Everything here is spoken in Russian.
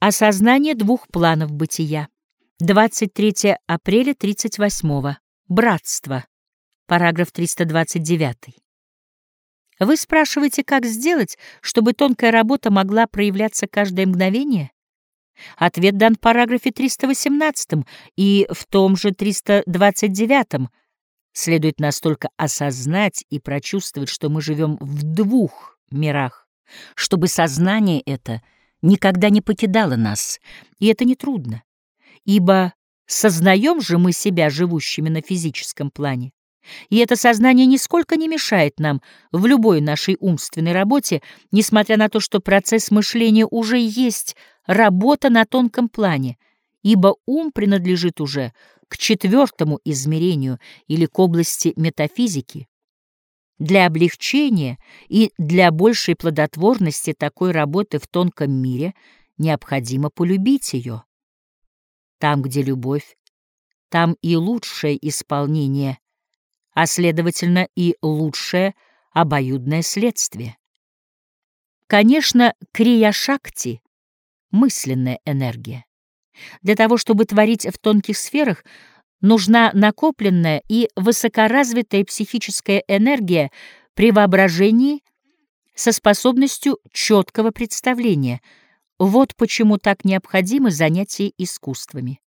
Осознание двух планов бытия. 23 апреля 38 -го. Братство. Параграф 329. Вы спрашиваете, как сделать, чтобы тонкая работа могла проявляться каждое мгновение? Ответ дан в параграфе 318 и в том же 329 следует настолько осознать и прочувствовать, что мы живем в двух мирах, чтобы сознание это — никогда не покидала нас, и это нетрудно, ибо сознаем же мы себя живущими на физическом плане. И это сознание нисколько не мешает нам в любой нашей умственной работе, несмотря на то, что процесс мышления уже есть работа на тонком плане, ибо ум принадлежит уже к четвертому измерению или к области метафизики. Для облегчения и для большей плодотворности такой работы в тонком мире необходимо полюбить ее. Там, где любовь, там и лучшее исполнение, а, следовательно, и лучшее обоюдное следствие. Конечно, крия-шакти — мысленная энергия. Для того, чтобы творить в тонких сферах, нужна накопленная и высокоразвитая психическая энергия при воображении со способностью четкого представления. Вот почему так необходимо занятие искусствами.